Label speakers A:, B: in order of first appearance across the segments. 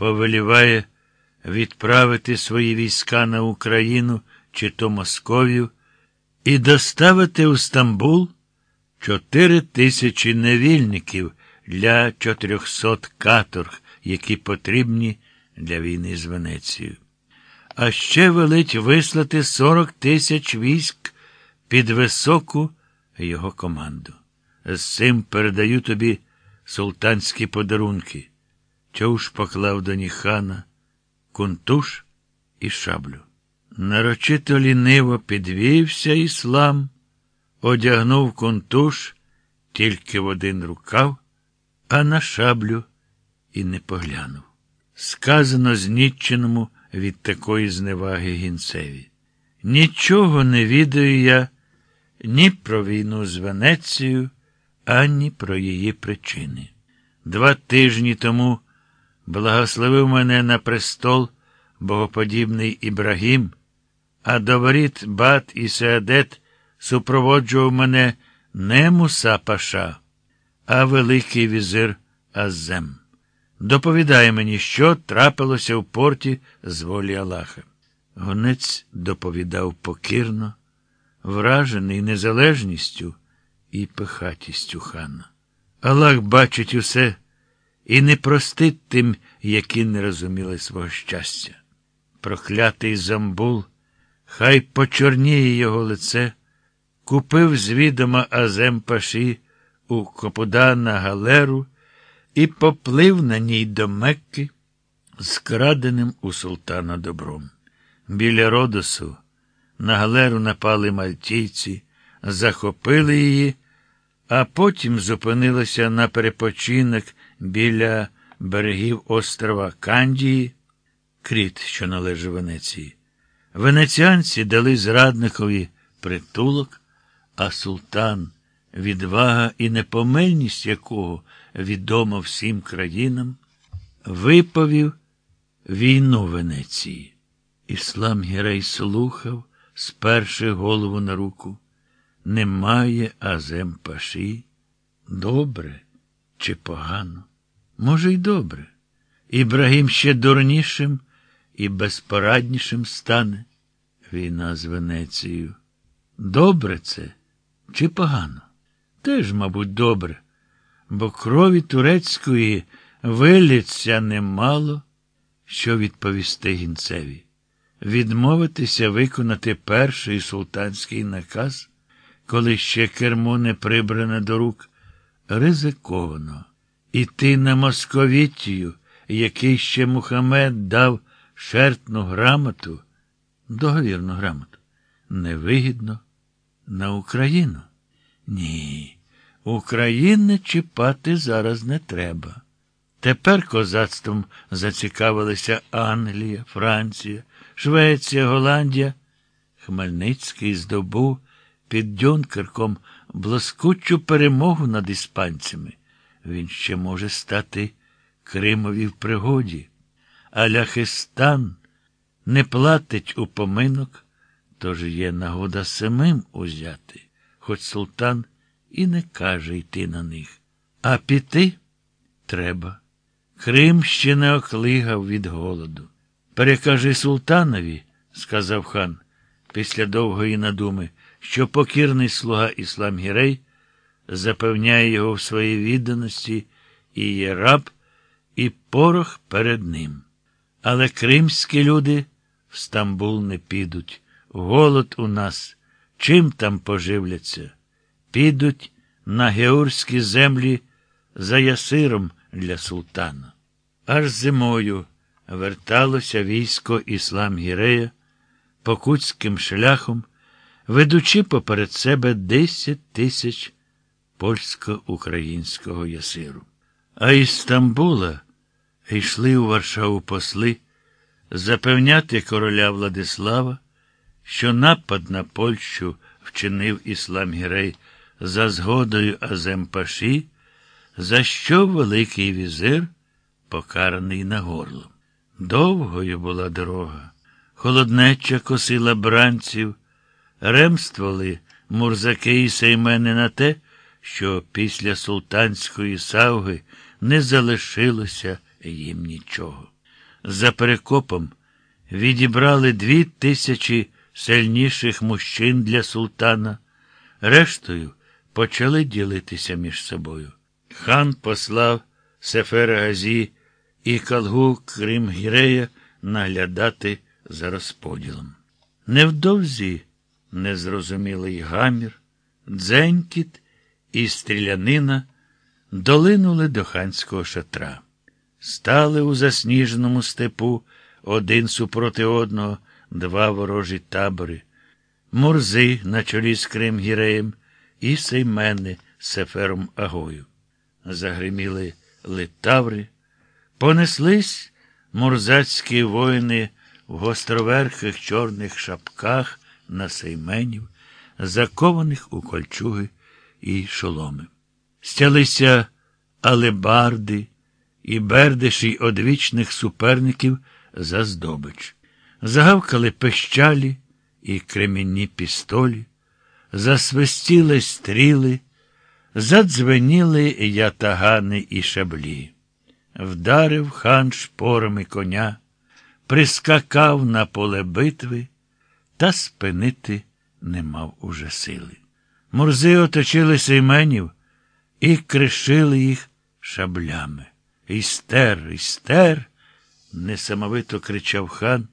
A: повеліває відправити свої війська на Україну чи то Московію і доставити у Стамбул чотири тисячі невільників для чотирьохсот каторг, які потрібні для війни з Венецією. А ще велить вислати сорок тисяч військ під високу його команду. З цим передаю тобі султанські подарунки. Чауш поклав до ніг хана кунтуш і шаблю. Нарочито ліниво підвівся іслам, одягнув кунтуш тільки в один рукав, а на шаблю і не поглянув. Сказано зніченому від такої зневаги гінцеві. Нічого не відаю я ні про війну з Венецією, ані про її причини. Два тижні тому благословив мене на престол богоподібний Ібрагім, а до воріт Бат і Сеадет супроводжував мене не Муса Паша, а Великий візир Азем. Доповідай мені, що трапилося в порті з волі Аллаха. Гонець доповідав покірно, вражений незалежністю і пихатістю хана. Аллах бачить усе і не простить тим, які не розуміли свого щастя. Проклятий Замбул, хай почорніє його лице, купив звідома Азем Паші у Копуда на галеру і поплив на ній до Мекки з краденим у султана добром. Біля Родосу на галеру напали мальтійці, захопили її, а потім зупинилися на перепочинок біля берегів острова Кандії, кріт, що належить Венеції. Венеціанці дали зрадникові притулок, а султан, відвага і непомильність якого відома всім країнам, виповів війну Венеції. Іслам Гірей слухав, сперши голову на руку. Немає Азем Паші. Добре чи погано? Може, й добре. Ібрагім ще дурнішим і безпораднішим стане війна з Венецією. Добре це чи погано? Теж, мабуть, добре, бо крові турецької виліться немало, що відповісти гінцеві. Відмовитися виконати перший султанський наказ, коли ще кермо не прибране до рук, ризиковано. Іти на Московітію, який ще Мухаммед дав шертну грамоту, договірну грамоту, невигідно на Україну. Ні, України чіпати зараз не треба. Тепер козацтвом зацікавилися Англія, Франція, Швеція, Голландія. Хмельницький здобув під Дюнкерком блискучу перемогу над іспанцями. Він ще може стати Кримові в пригоді, а Ляхистан не платить упоминок, тож є нагода самим узяти, хоч султан і не каже йти на них. А піти треба. Крим ще не оклигав від голоду. Перекажи султанові, сказав хан, після довгої надуми, що покірний слуга Іслам Гірей запевняє його в своїй відданості і є раб, і порох перед ним. Але кримські люди в Стамбул не підуть. Голод у нас. Чим там поживляться? Підуть на геурські землі за ясиром для султана. Аж зимою верталося військо Іслам Гірея покутським шляхом, ведучи поперед себе десять тисяч польсько-українського ясиру. А із Стамбула йшли у Варшаву посли запевняти короля Владислава, що напад на Польщу вчинив Іслам Гірей за згодою Аземпаші, за що Великий візир покараний на горло. Довгою була дорога, холоднеча косила бранців, ремствували мурзаки і сеймени на те, що після султанської савги не залишилося їм нічого. за перекопом відібрали дві тисячі сильніших мужчин для султана, рештою почали ділитися між собою. Хан послав Сефера Газі і Калгу Кримгірея наглядати за розподілом. Невдовзі незрозумілий гамір, дзенькіт і стрілянина долинули до ханського шатра. Стали у засніженому степу один супроти одного два ворожі табори, мурзи на чолі з Кримгіреєм і сеймени з Сефером Агою. Загриміли литаври, понеслись мурзацькі воїни в гостроверхих чорних шапках на сейменів, закованих у кольчуги і шоломи. Стялися алебарди і бердиші одвічних суперників за здобич. Загавкали пещалі і кремінні пістолі, засвистіли стріли, задзвеніли ятагани і шаблі. Вдарив хан шпорами коня, прискакав на поле битви, та спинити не мав уже сили. Мурзи оточили сейменів і кришили їх шаблями. Істер, істер, несамовито кричав хан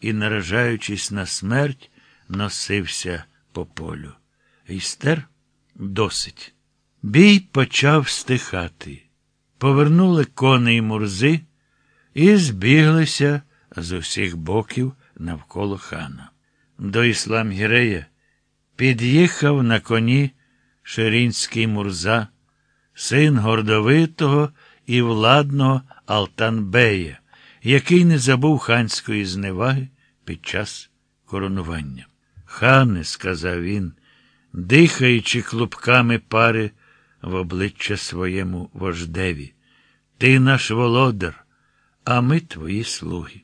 A: і, наражаючись на смерть, носився по полю. Істер досить. Бій почав стихати. Повернули коней мурзи і збіглися з усіх боків навколо хана. До іслам Гірея під'їхав на коні ширінський мурза, син гордовитого і владного Алтанбея, який не забув ханської зневаги під час коронування. Хане, сказав він, дихаючи клубками пари в обличчя своєму вождеві, ти наш володар, а ми твої слуги.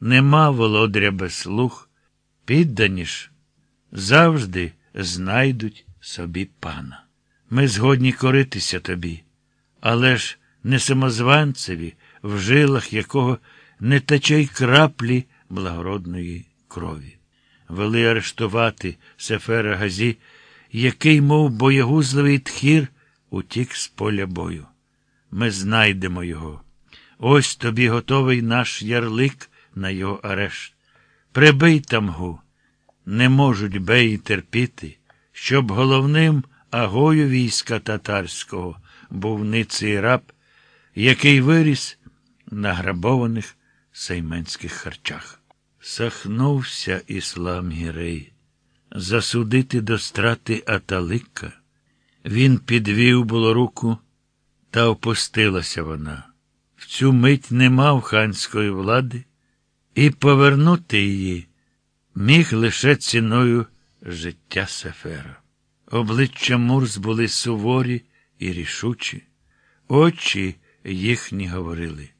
A: Нема володаря без слуг, піддані ж завжди знайдуть собі пана. Ми згодні коритися тобі, але ж не самозванцеві, в жилах якого не тече й краплі благородної крові. Вели арештувати Сефера Газі, який, мов боягузливий тхір, утік з поля бою. Ми знайдемо його. Ось тобі готовий наш ярлик на його арешт. Прибий тамгу. Не можуть беї терпіти, щоб головним агою війська татарського був ниций раб, який виріс на грабованих сейменських харчах. Сахнувся іслам Гірей. Засудити до страти Аталика. Він підвів було руку, та опустилася вона. В цю мить не мав ханської влади, і повернути її міг лише ціною життя Сефера. Обличчя Мурз були суворі і рішучі. Очі їхні говорили.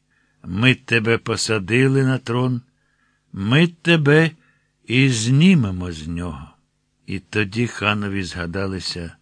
A: Ми тебе посадили на трон, ми тебе і знімемо з нього. І тоді ханові згадалися